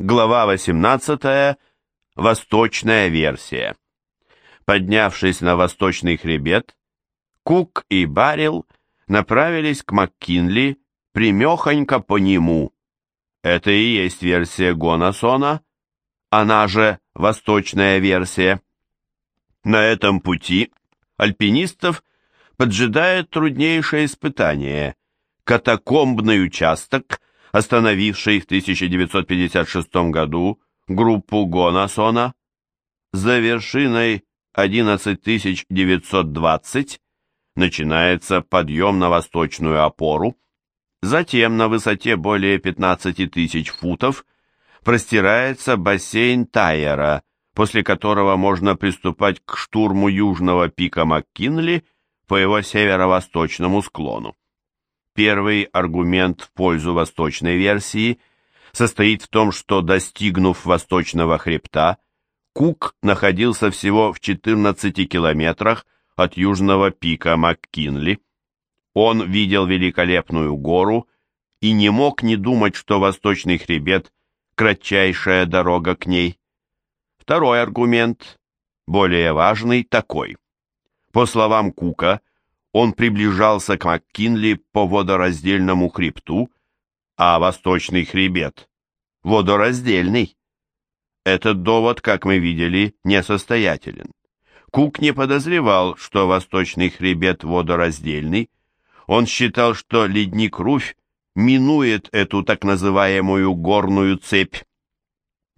Глава 18. Восточная версия. Поднявшись на восточный хребет, Кук и Баррил направились к МакКинли примехонько по нему. Это и есть версия Гонасона, она же восточная версия. На этом пути альпинистов поджидает труднейшее испытание – катакомбный участок, остановивший в 1956 году группу Гонасона. За вершиной 11920 начинается подъем на восточную опору, затем на высоте более 15 тысяч футов простирается бассейн Тайера, после которого можно приступать к штурму южного пика МакКинли по его северо-восточному склону. Первый аргумент в пользу восточной версии состоит в том, что, достигнув восточного хребта, Кук находился всего в 14 километрах от южного пика МакКинли. Он видел великолепную гору и не мог не думать, что восточный хребет – кратчайшая дорога к ней. Второй аргумент, более важный, такой. По словам Кука, он приближался к МакКинли по водораздельному хребту, а восточный хребет – водораздельный. Этот довод, как мы видели, несостоятелен. Кук не подозревал, что восточный хребет водораздельный. Он считал, что ледник Руфь минует эту так называемую горную цепь.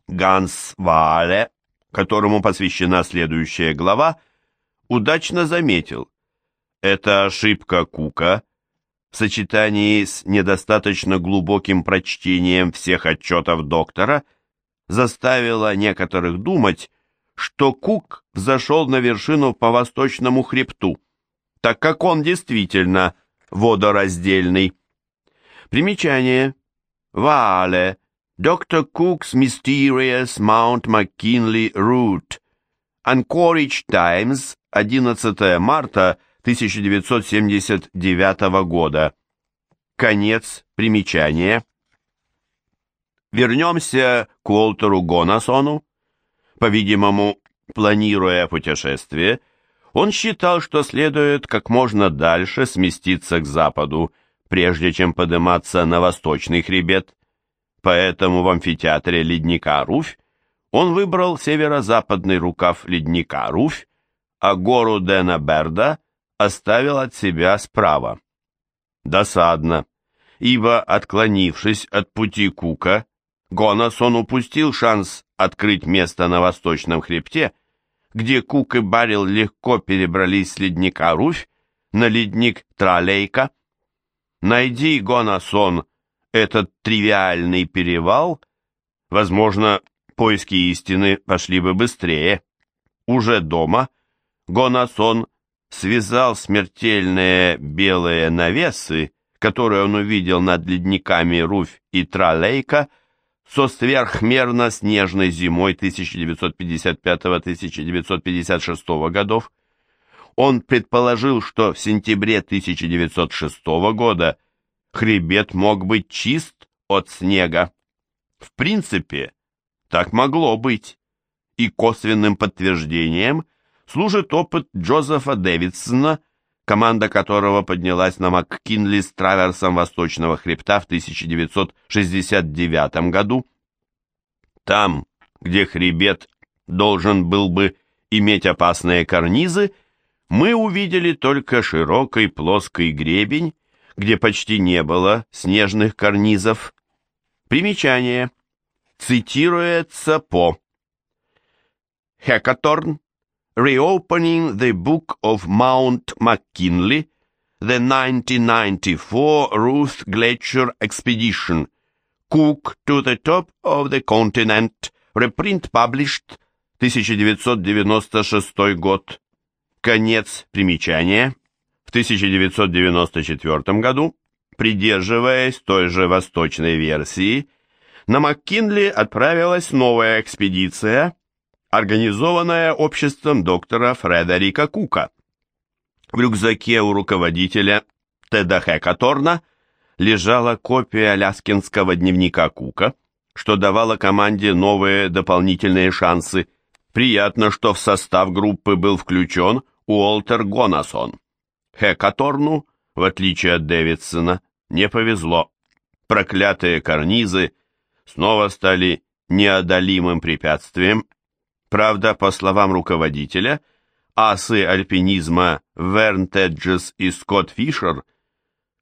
Ганс Ваале, которому посвящена следующая глава, удачно заметил, эта ошибка Кука в сочетании с недостаточно глубоким прочтением всех отчетов доктора заставила некоторых думать, что Кук взошел на вершину по восточному хребту, так как он действительно водораздельный. Примечание. Ваале. Доктор Cook's Mysterious Mount McKinley Route. Anchorage Times, 11 марта 1979 года. Конец примечания. Вернемся к Уолтеру Гонасону. По-видимому, планируя путешествие, он считал, что следует как можно дальше сместиться к западу, прежде чем подниматься на восточный хребет. Поэтому в амфитеатре ледника Руфь он выбрал северо-западный рукав ледника Руфь, а гору Дэна Берда – оставил от себя справа. Досадно, ибо, отклонившись от пути Кука, Гонасон упустил шанс открыть место на восточном хребте, где Кук и Барил легко перебрались с ледника Руфь на ледник Тралейка. Найди, Гонасон, этот тривиальный перевал, возможно, поиски истины пошли бы быстрее. Уже дома Гонасон связал смертельные белые навесы, которые он увидел над ледниками Руфь и Тралейка, со сверхмерно снежной зимой 1955-1956 годов. Он предположил, что в сентябре 1906 года хребет мог быть чист от снега. В принципе, так могло быть, и косвенным подтверждением – служит опыт Джозефа Дэвидсона, команда которого поднялась на МакКинли с траверсом Восточного хребта в 1969 году. Там, где хребет должен был бы иметь опасные карнизы, мы увидели только широкий плоский гребень, где почти не было снежных карнизов. Примечание. Цитируется по Хекаторн reopening the Book of Mount McKinley, the 1994 Ruth Glacier Expedition, Cook to the Top of the Continent, reprint published, 1996 год. Конец примечания. В 1994 году, придерживаясь той же восточной версии, на МакКинли отправилась новая экспедиция – организованная обществом доктора Фредерика Кука. В рюкзаке у руководителя Теда Хекаторна лежала копия ляскинского дневника Кука, что давало команде новые дополнительные шансы. Приятно, что в состав группы был включен Уолтер Гонасон. Хекаторну, в отличие от Дэвидсона, не повезло. Проклятые карнизы снова стали неодолимым препятствием. Правда, по словам руководителя, асы альпинизма Верн Теджес и Скотт Фишер,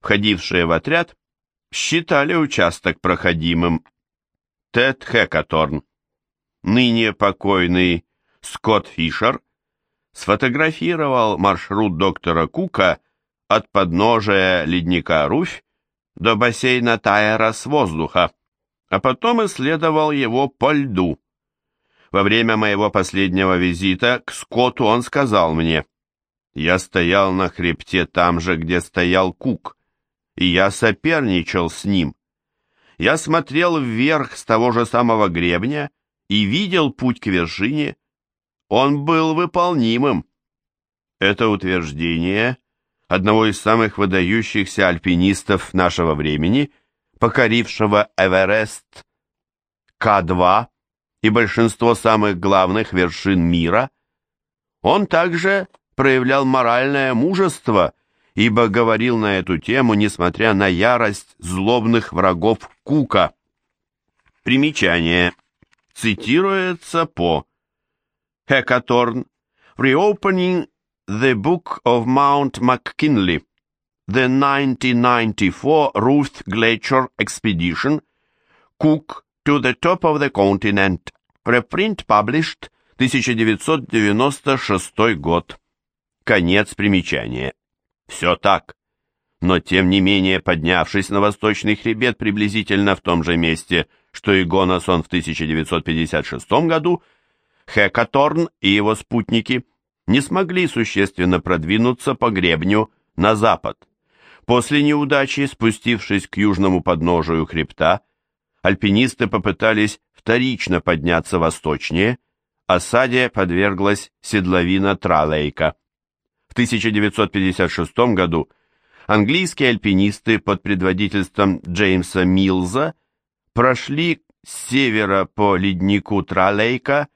входившие в отряд, считали участок проходимым. Тед Хекаторн, ныне покойный Скотт Фишер, сфотографировал маршрут доктора Кука от подножия ледника Руфь до бассейна Тайера с воздуха, а потом исследовал его по льду. Во время моего последнего визита к Скотту он сказал мне, «Я стоял на хребте там же, где стоял Кук, и я соперничал с ним. Я смотрел вверх с того же самого гребня и видел путь к вершине. Он был выполнимым». Это утверждение одного из самых выдающихся альпинистов нашего времени, покорившего Эверест, К2 и большинство самых главных вершин мира, он также проявлял моральное мужество, ибо говорил на эту тему, несмотря на ярость злобных врагов Кука. Примечание. Цитируется по Hekatorn, Reopening the Book of Mount McKinley, The 1994 Ruth Glacier Expedition, Cook to the Top of the Continent, reprint published 1996 год. Конец примечания. Все так. Но тем не менее, поднявшись на восточный хребет приблизительно в том же месте, что и Гонасон в 1956 году, Хекаторн и его спутники – не смогли существенно продвинуться по гребню на запад. После неудачи, спустившись к южному подножию хребта, альпинисты попытались вторично подняться восточнее, осаде подверглась седловина Тралейка. В 1956 году английские альпинисты под предводительством Джеймса Милза прошли с севера по леднику Тралейка,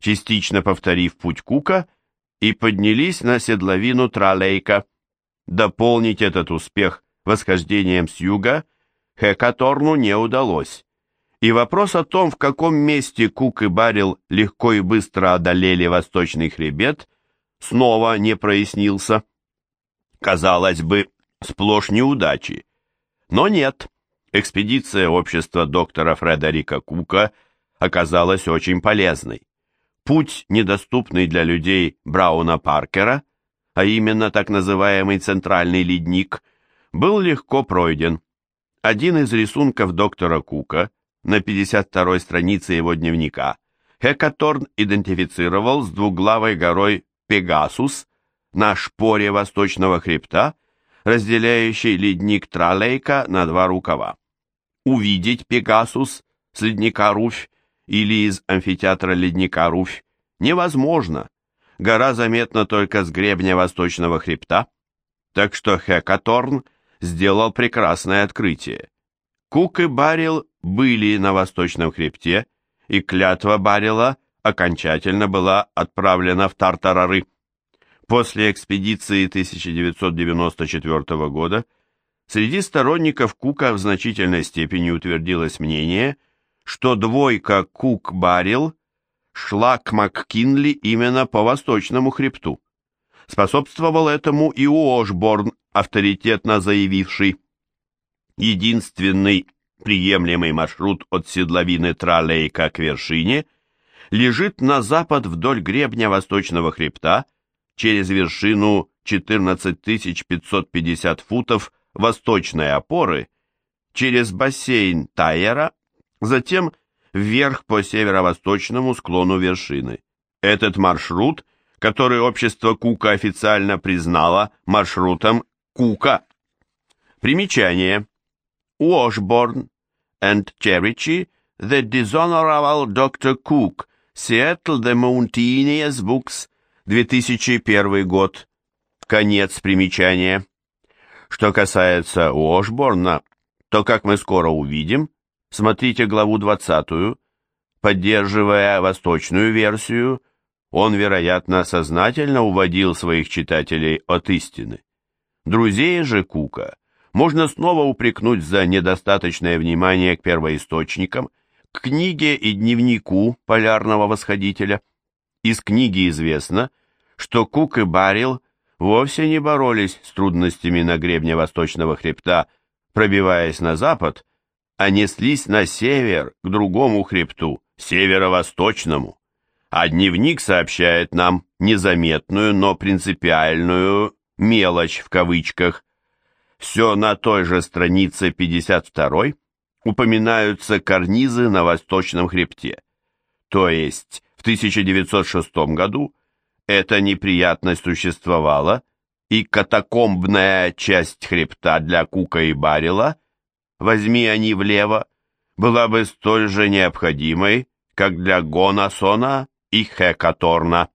частично повторив путь Кука, и поднялись на седловину Тралейка. Дополнить этот успех восхождением с юга Хекаторну не удалось. И вопрос о том, в каком месте Кук и Барил легко и быстро одолели восточный хребет, снова не прояснился. Казалось бы, сплошь неудачи. Но нет, экспедиция общества доктора Фредерика Кука оказалась очень полезной. Путь, недоступный для людей Брауна Паркера, а именно так называемый центральный ледник, был легко пройден. Один из рисунков доктора Кука на 52-й странице его дневника Хекаторн идентифицировал с двуглавой горой Пегасус на шпоре восточного хребта, разделяющей ледник Тралейка на два рукава. Увидеть Пегасус с ледника Руфь или из амфитеатра ледника Руфь невозможно. Гора заметна только с гребня восточного хребта, так что Хекаторн сделал прекрасное открытие. Кук и Барил были на восточном хребте, и клятва Барила окончательно была отправлена в Тартарары. После экспедиции 1994 года среди сторонников Кука в значительной степени утвердилось мнение, что двойка Кук-Барил шла к МакКинли именно по восточному хребту. Способствовал этому и Уошборн, авторитетно заявивший, единственный приемлемый маршрут от седловины Тралейка к вершине лежит на запад вдоль гребня восточного хребта через вершину 14550 футов восточной опоры, через бассейн Тайера, затем вверх по северо-восточному склону вершины. Этот маршрут, который общество Кука официально признало маршрутом Кука. Примечание. Washburn and Cherokee, The Dishonorable Dr. Cook, Seattle The Mountaineers Books, 2001 год. Конец примечания. Что касается Уошборна, то, как мы скоро увидим, Смотрите главу 20. Поддерживая восточную версию, он, вероятно, сознательно уводил своих читателей от истины. Друзей же Кука можно снова упрекнуть за недостаточное внимание к первоисточникам, к книге и дневнику полярного восходителя. Из книги известно, что Кук и Барил вовсе не боролись с трудностями на гребне восточного хребта, пробиваясь на запад, а неслись на север, к другому хребту, северо-восточному. А дневник сообщает нам незаметную, но принципиальную «мелочь» в кавычках. Все на той же странице 52 упоминаются карнизы на восточном хребте. То есть в 1906 году эта неприятность существовала, и катакомбная часть хребта для Кука и Барила, возьми они влево, была бы столь же необходимой, как для Гонасона и Хекаторна.